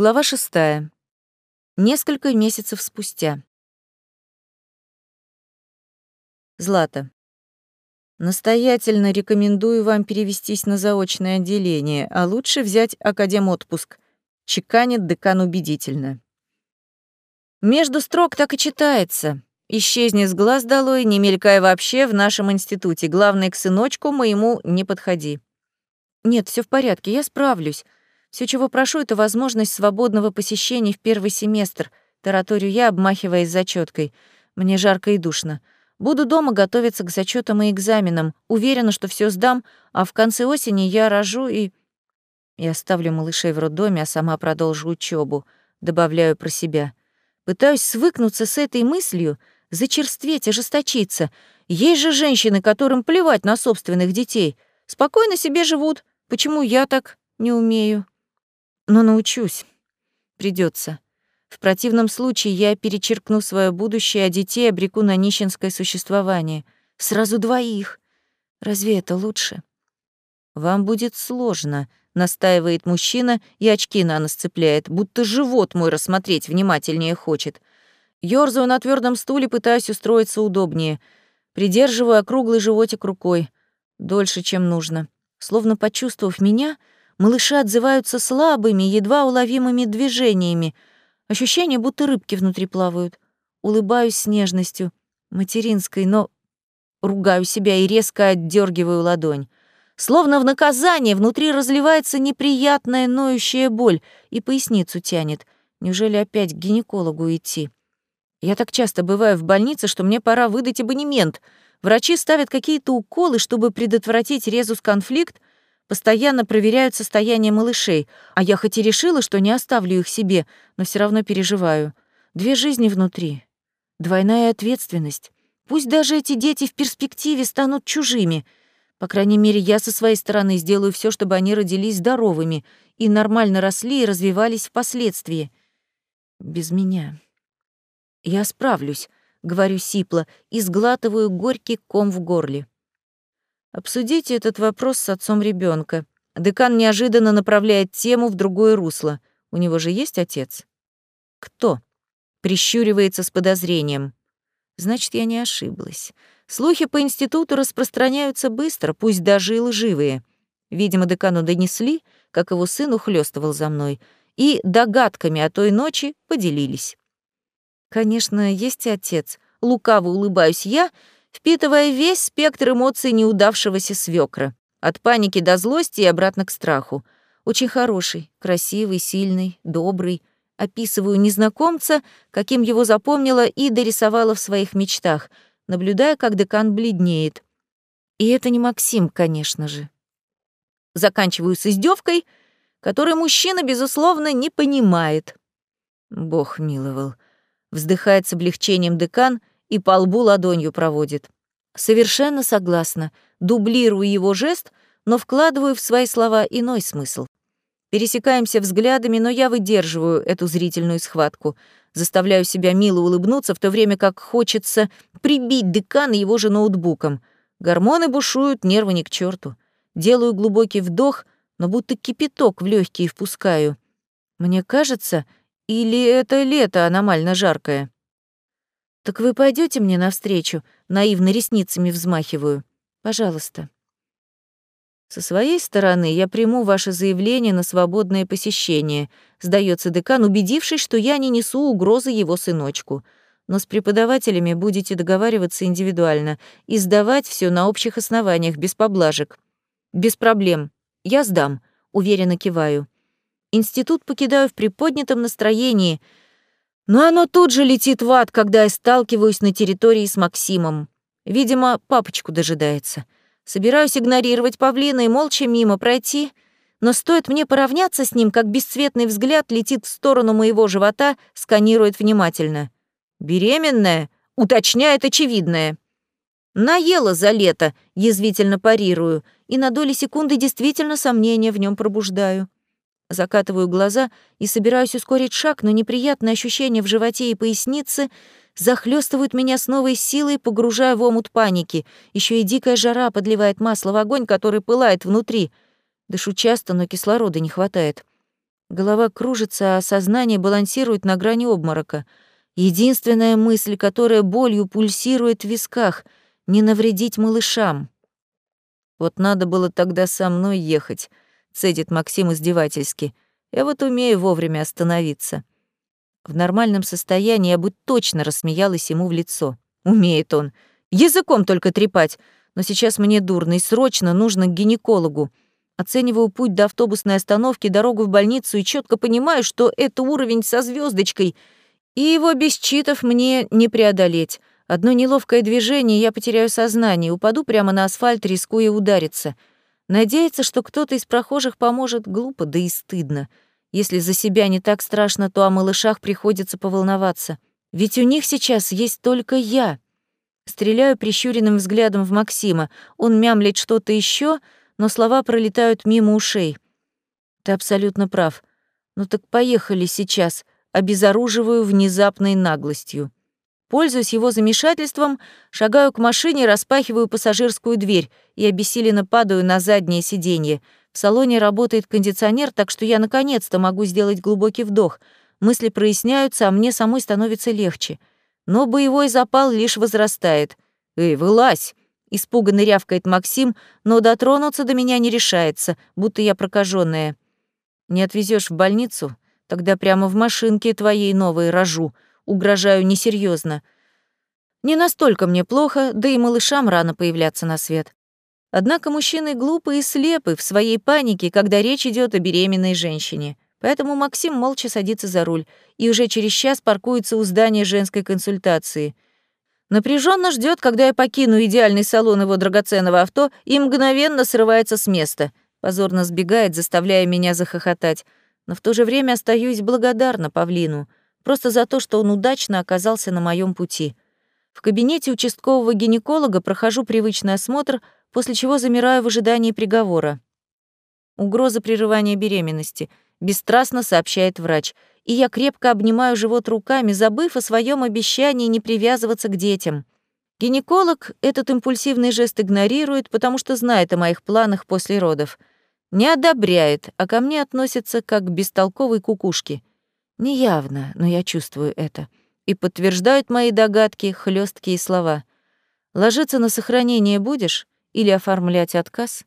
Глава шестая. Несколько месяцев спустя. Злата. Настоятельно рекомендую вам перевестись на заочное отделение, а лучше взять академ-отпуск. Чеканит декан убедительно. Между строк так и читается. Исчезни с глаз долой, не мелькай вообще в нашем институте. Главное, к сыночку моему не подходи. Нет, все в порядке, я справлюсь. Все, чего прошу, это возможность свободного посещения в первый семестр. Тараторию я, обмахиваясь зачеткой. Мне жарко и душно. Буду дома готовиться к зачетам и экзаменам. Уверена, что все сдам, а в конце осени я рожу и... Я оставлю малышей в роддоме, а сама продолжу учебу. Добавляю про себя. Пытаюсь свыкнуться с этой мыслью, зачерстветь, ожесточиться. Есть же женщины, которым плевать на собственных детей. Спокойно себе живут. Почему я так не умею? Но научусь. Придется. В противном случае я перечеркну свое будущее, а детей обреку на нищенское существование. Сразу двоих. Разве это лучше? Вам будет сложно, настаивает мужчина и очки на нос цепляет, будто живот мой рассмотреть внимательнее хочет. Ёрзаю на твердом стуле, пытаюсь устроиться удобнее. Придерживаю округлый животик рукой. Дольше, чем нужно. Словно почувствовав меня, Малыши отзываются слабыми, едва уловимыми движениями. Ощущение, будто рыбки внутри плавают. Улыбаюсь с нежностью, материнской, но ругаю себя и резко отдергиваю ладонь. Словно в наказание внутри разливается неприятная ноющая боль и поясницу тянет. Неужели опять к гинекологу идти? Я так часто бываю в больнице, что мне пора выдать абонемент. Врачи ставят какие-то уколы, чтобы предотвратить резус-конфликт, Постоянно проверяют состояние малышей, а я хоть и решила, что не оставлю их себе, но все равно переживаю. Две жизни внутри. Двойная ответственность. Пусть даже эти дети в перспективе станут чужими. По крайней мере, я со своей стороны сделаю все, чтобы они родились здоровыми и нормально росли и развивались впоследствии. Без меня. Я справлюсь, говорю сипло и сглатываю горький ком в горле. Обсудите этот вопрос с отцом ребенка. Декан неожиданно направляет тему в другое русло. У него же есть отец? Кто? Прищуривается с подозрением. Значит, я не ошиблась. Слухи по институту распространяются быстро, пусть даже и лживые. Видимо, декану донесли, как его сын ухлёстывал за мной, и догадками о той ночи поделились. Конечно, есть отец. Лукаво улыбаюсь я — впитывая весь спектр эмоций неудавшегося свекра, от паники до злости и обратно к страху. Очень хороший, красивый, сильный, добрый. Описываю незнакомца, каким его запомнила и дорисовала в своих мечтах, наблюдая, как декан бледнеет. И это не Максим, конечно же. Заканчиваю с издевкой, которой мужчина, безусловно, не понимает. Бог миловал. Вздыхает с облегчением декан и по лбу ладонью проводит. Совершенно согласна, дублирую его жест, но вкладываю в свои слова иной смысл. Пересекаемся взглядами, но я выдерживаю эту зрительную схватку, заставляю себя мило улыбнуться, в то время как хочется прибить декана его же ноутбуком. Гормоны бушуют, нервы ни к черту. Делаю глубокий вдох, но будто кипяток в легкие впускаю. Мне кажется, или это лето аномально жаркое? «Так вы пойдете мне навстречу?» Наивно ресницами взмахиваю. «Пожалуйста». «Со своей стороны я приму ваше заявление на свободное посещение», сдается декан, убедившись, что я не несу угрозы его сыночку. «Но с преподавателями будете договариваться индивидуально и сдавать все на общих основаниях, без поблажек». «Без проблем. Я сдам», — уверенно киваю. Институт покидаю в приподнятом настроении — но оно тут же летит в ад, когда я сталкиваюсь на территории с Максимом. Видимо, папочку дожидается. Собираюсь игнорировать павлина и молча мимо пройти, но стоит мне поравняться с ним, как бесцветный взгляд летит в сторону моего живота, сканирует внимательно. «Беременная?» — уточняет очевидное. «Наела за лето», — язвительно парирую, и на доли секунды действительно сомнения в нем пробуждаю. Закатываю глаза и собираюсь ускорить шаг, но неприятные ощущения в животе и пояснице захлестывают меня с новой силой, погружая в омут паники. Еще и дикая жара подливает масло в огонь, который пылает внутри. Дышу часто, но кислорода не хватает. Голова кружится, а сознание балансирует на грани обморока. Единственная мысль, которая болью пульсирует в висках — не навредить малышам. Вот надо было тогда со мной ехать, цедит Максим издевательски. Я вот умею вовремя остановиться. В нормальном состоянии я бы точно рассмеялась ему в лицо. Умеет он. Языком только трепать. Но сейчас мне дурно и срочно нужно к гинекологу. Оцениваю путь до автобусной остановки, дорогу в больницу и четко понимаю, что это уровень со звездочкой, и его без читов мне не преодолеть. Одно неловкое движение, я потеряю сознание, упаду прямо на асфальт, рискуя удариться. Надеяться, что кто-то из прохожих поможет, глупо, да и стыдно. Если за себя не так страшно, то о малышах приходится поволноваться. Ведь у них сейчас есть только я. Стреляю прищуренным взглядом в Максима. Он мямлит что-то еще, но слова пролетают мимо ушей. Ты абсолютно прав. Ну так поехали сейчас. Обезоруживаю внезапной наглостью. Пользуясь его замешательством, шагаю к машине, распахиваю пассажирскую дверь и обессиленно падаю на заднее сиденье. В салоне работает кондиционер, так что я наконец-то могу сделать глубокий вдох. Мысли проясняются, а мне самой становится легче. Но боевой запал лишь возрастает. «Эй, вылазь!» — испуганно рявкает Максим, но дотронуться до меня не решается, будто я прокаженная. «Не отвезешь в больницу? Тогда прямо в машинке твоей новой рожу», угрожаю несерьезно. Не настолько мне плохо, да и малышам рано появляться на свет. Однако мужчины глупы и слепы в своей панике, когда речь идет о беременной женщине. Поэтому Максим молча садится за руль и уже через час паркуется у здания женской консультации. Напряженно ждет, когда я покину идеальный салон его драгоценного авто и мгновенно срывается с места. Позорно сбегает, заставляя меня захохотать. Но в то же время остаюсь благодарна Павлину просто за то, что он удачно оказался на моем пути. В кабинете участкового гинеколога прохожу привычный осмотр, после чего замираю в ожидании приговора. Угроза прерывания беременности, бесстрастно сообщает врач, и я крепко обнимаю живот руками, забыв о своем обещании не привязываться к детям. Гинеколог этот импульсивный жест игнорирует, потому что знает о моих планах после родов. Не одобряет, а ко мне относится как к бестолковой кукушке. Неявно, но я чувствую это. И подтверждают мои догадки хлесткие слова. Ложиться на сохранение будешь или оформлять отказ?